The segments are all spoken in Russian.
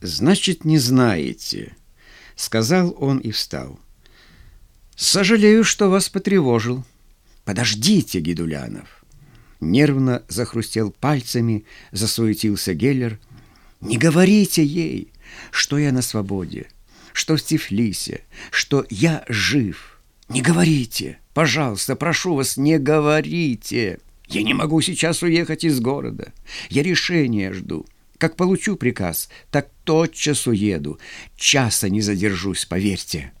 Значит, не знаете, сказал он и встал. Сожалею, что вас потревожил. Подождите, Гидулянов. Нервно захрустел пальцами, засуетился Геллер. Не говорите ей, что я на свободе, что в Тифлисе, что я жив. Не говорите, пожалуйста, прошу вас, не говорите. Я не могу сейчас уехать из города. Я решения жду. Как получу приказ, так тотчас уеду. Часа не задержусь, поверьте.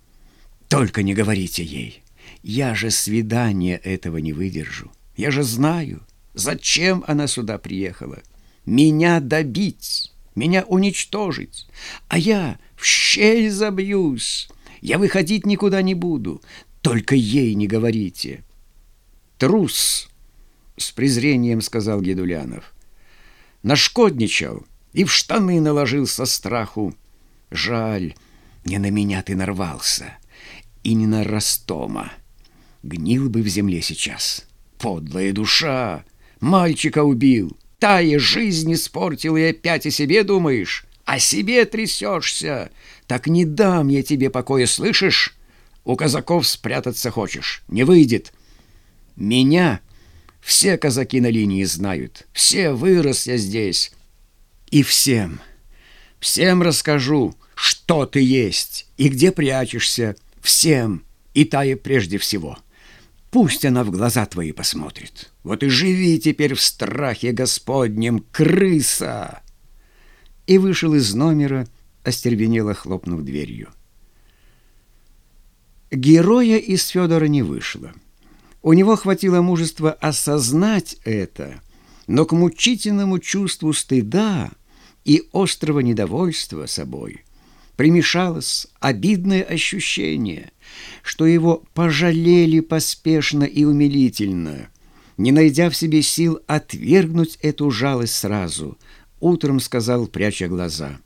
Только не говорите ей. Я же свидания этого не выдержу. Я же знаю, зачем она сюда приехала. Меня добить, меня уничтожить. А я в щель забьюсь. Я выходить никуда не буду. Только ей не говорите. Трус, с презрением сказал Гедулянов. Нашкодничал и в штаны наложил со страху. Жаль, не на меня ты нарвался, и не на Ростома. Гнил бы в земле сейчас. Подлая душа! Мальчика убил, тая жизнь испортил, и опять о себе думаешь, о себе трясешься. Так не дам я тебе покоя, слышишь? У казаков спрятаться хочешь, не выйдет. Меня все казаки на линии знают, все вырос я здесь, и всем, всем расскажу, что ты есть и где прячешься, всем, и Тае прежде всего. Пусть она в глаза твои посмотрит. Вот и живи теперь в страхе Господнем, крыса!» И вышел из номера, остервенело хлопнув дверью. Героя из Федора не вышло. У него хватило мужества осознать это, но к мучительному чувству стыда и острого недовольства собой примешалось обидное ощущение, что его пожалели поспешно и умилительно, не найдя в себе сил отвергнуть эту жалость сразу, утром сказал, пряча глаза,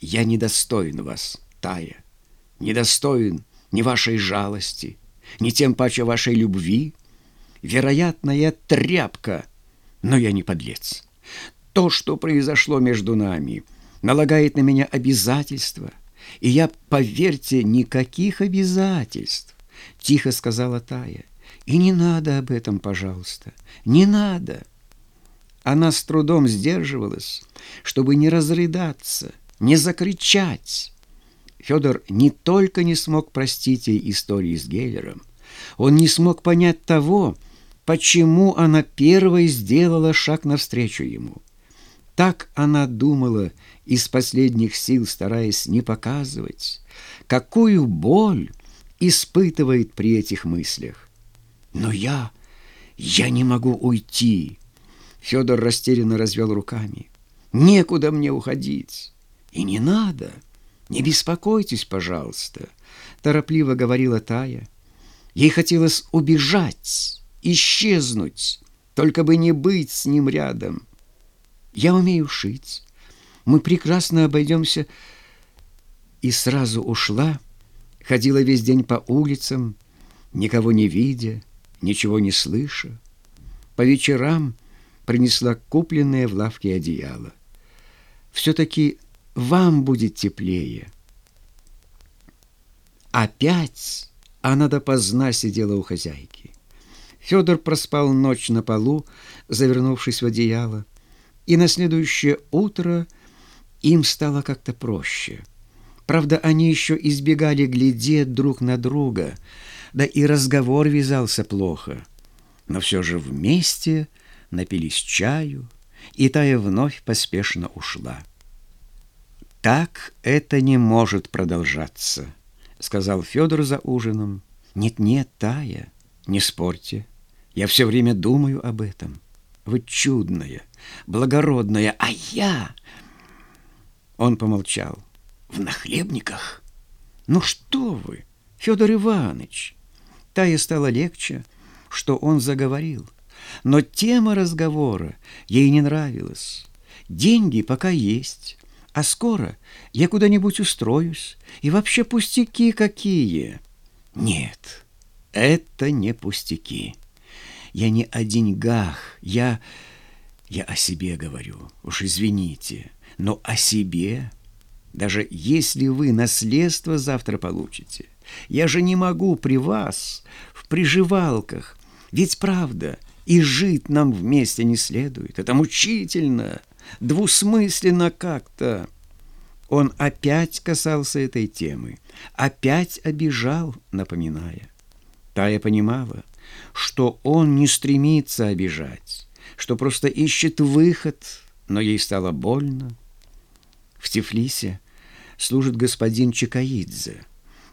«Я недостоин вас, Тая, недостоин ни вашей жалости, ни тем паче вашей любви. Вероятно, я тряпка, но я не подлец». То, что произошло между нами, налагает на меня обязательства. И я, поверьте, никаких обязательств, — тихо сказала Тая. И не надо об этом, пожалуйста, не надо. Она с трудом сдерживалась, чтобы не разрыдаться, не закричать. Федор не только не смог простить ей истории с Гейлером, он не смог понять того, почему она первой сделала шаг навстречу ему. Так она думала, из последних сил стараясь не показывать, какую боль испытывает при этих мыслях. Но я, я не могу уйти. Федор растерянно развел руками. Некуда мне уходить. И не надо. Не беспокойтесь, пожалуйста, торопливо говорила Тая. Ей хотелось убежать, исчезнуть, только бы не быть с ним рядом. Я умею шить. Мы прекрасно обойдемся. И сразу ушла, ходила весь день по улицам, никого не видя, ничего не слыша. По вечерам принесла купленное в лавке одеяло. Все-таки вам будет теплее. Опять она допоздна сидела у хозяйки. Федор проспал ночь на полу, завернувшись в одеяло и на следующее утро им стало как-то проще. Правда, они еще избегали глядеть друг на друга, да и разговор вязался плохо. Но все же вместе напились чаю, и Тая вновь поспешно ушла. «Так это не может продолжаться», — сказал Федор за ужином. «Нет-нет, Тая, не спорьте. Я все время думаю об этом. Вы чудная, благородная, а я...» Он помолчал. «В нахлебниках? Ну что вы, Федор Иванович!» Тае стало легче, что он заговорил. Но тема разговора ей не нравилась. Деньги пока есть, а скоро я куда-нибудь устроюсь. И вообще пустяки какие. Нет, это не пустяки. Я не о деньгах, я... Я о себе говорю, уж извините, но о себе Даже если вы наследство завтра получите, я же не могу при вас, в приживалках. Ведь правда, и жить нам вместе не следует. Это мучительно, двусмысленно как-то. Он опять касался этой темы, опять обижал, напоминая. Тая понимала, что он не стремится обижать, что просто ищет выход, но ей стало больно. В Тифлисе служит господин Чикаидзе.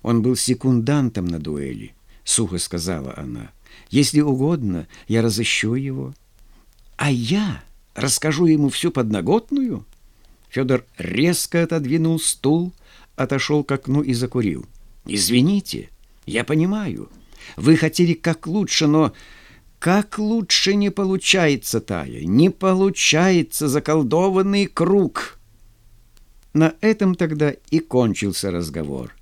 Он был секундантом на дуэли, сухо сказала она. Если угодно, я разыщу его. А я расскажу ему всю подноготную? Федор резко отодвинул стул, отошел к окну и закурил. «Извините, я понимаю. Вы хотели как лучше, но как лучше не получается, Тая, не получается заколдованный круг». На этом тогда и кончился разговор.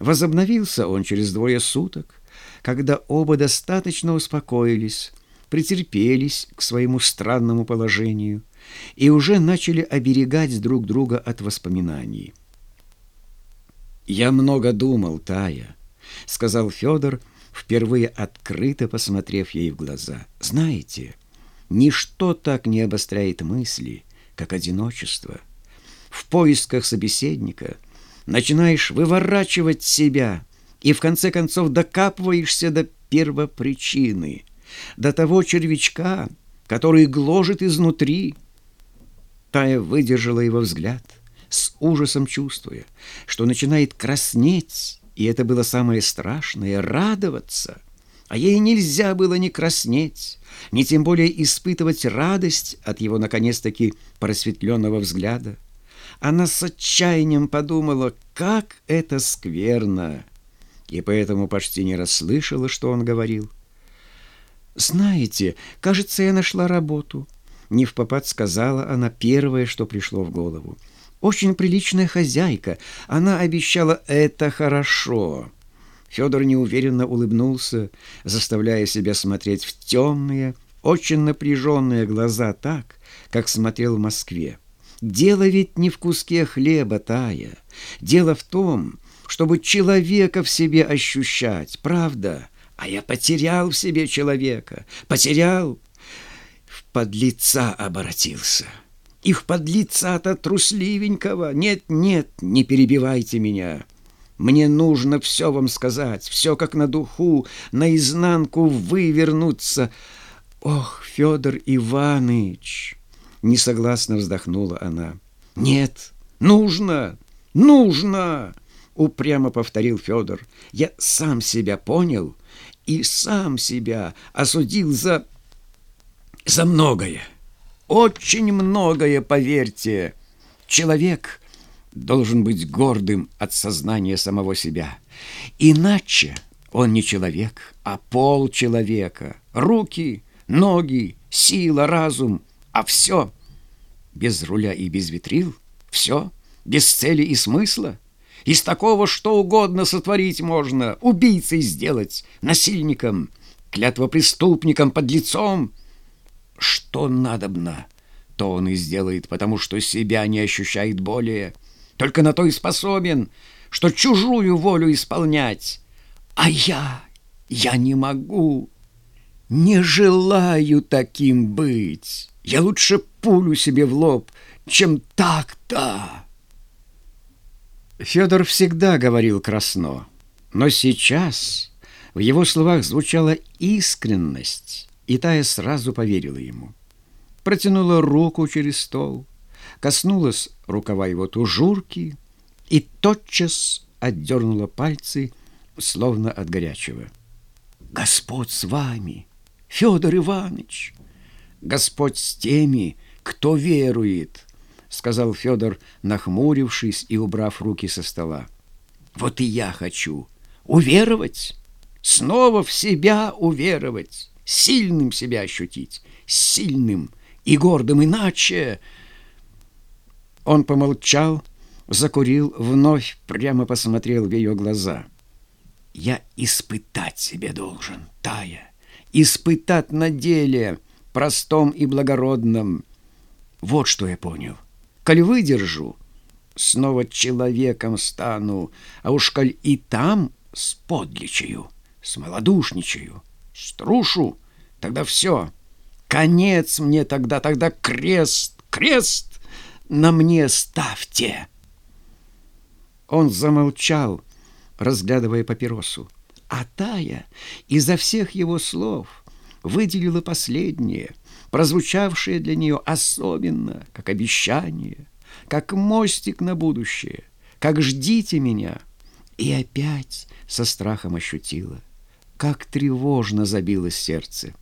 Возобновился он через двое суток, когда оба достаточно успокоились, претерпелись к своему странному положению и уже начали оберегать друг друга от воспоминаний. «Я много думал, Тая», — сказал Федор, впервые открыто посмотрев ей в глаза. «Знаете, ничто так не обостряет мысли, как одиночество» в поисках собеседника, начинаешь выворачивать себя и в конце концов докапываешься до первопричины, до того червячка, который гложет изнутри. Тая выдержала его взгляд, с ужасом чувствуя, что начинает краснеть, и это было самое страшное — радоваться. А ей нельзя было ни краснеть, ни тем более испытывать радость от его, наконец-таки, просветленного взгляда. Она с отчаянием подумала, как это скверно, и поэтому почти не расслышала, что он говорил. «Знаете, кажется, я нашла работу», — не попад сказала она первое, что пришло в голову. «Очень приличная хозяйка. Она обещала это хорошо». Федор неуверенно улыбнулся, заставляя себя смотреть в темные, очень напряженные глаза так, как смотрел в Москве. Дело ведь не в куске хлеба, Тая. Дело в том, чтобы человека в себе ощущать, правда? А я потерял в себе человека, потерял, в подлеца Их подлеца-то трусливенького. Нет, нет, не перебивайте меня. Мне нужно все вам сказать, все как на духу, наизнанку вывернуться. Ох, Федор Иваныч!» Несогласно вздохнула она. «Нет, нужно, нужно!» Упрямо повторил Федор. «Я сам себя понял и сам себя осудил за... за многое. Очень многое, поверьте. Человек должен быть гордым от сознания самого себя. Иначе он не человек, а пол человека. Руки, ноги, сила, разум — а все без руля и без ветрил, все без цели и смысла. Из такого что угодно сотворить можно, убийцей сделать, насильником, клятвопреступником, подлецом. Что надобно, то он и сделает, потому что себя не ощущает более. Только на то и способен, что чужую волю исполнять. А я, я не могу, не желаю таким быть». Я лучше пулю себе в лоб, чем так-то. Федор всегда говорил красно, но сейчас в его словах звучала искренность, и Тая сразу поверила ему. Протянула руку через стол, коснулась рукава его тужурки и тотчас отдернула пальцы, словно от горячего. «Господь с вами, Федор Иванович!» Господь с теми, кто верует, сказал Федор, нахмурившись и убрав руки со стола. Вот и я хочу уверовать, снова в себя уверовать, сильным себя ощутить, сильным и гордым, иначе... Он помолчал, закурил, вновь прямо посмотрел в ее глаза. «Я испытать себе должен, Тая, испытать на деле, простом и благородном. Вот что я понял. Коль выдержу, снова человеком стану, а уж коль и там сподличаю, смолодушничаю, струшу, тогда все, конец мне тогда, тогда крест, крест на мне ставьте. Он замолчал, разглядывая папиросу, а Тая изо всех его слов выделила последнее, прозвучавшее для нее особенно, как обещание, как мостик на будущее, как «ждите меня», и опять со страхом ощутила, как тревожно забилось сердце.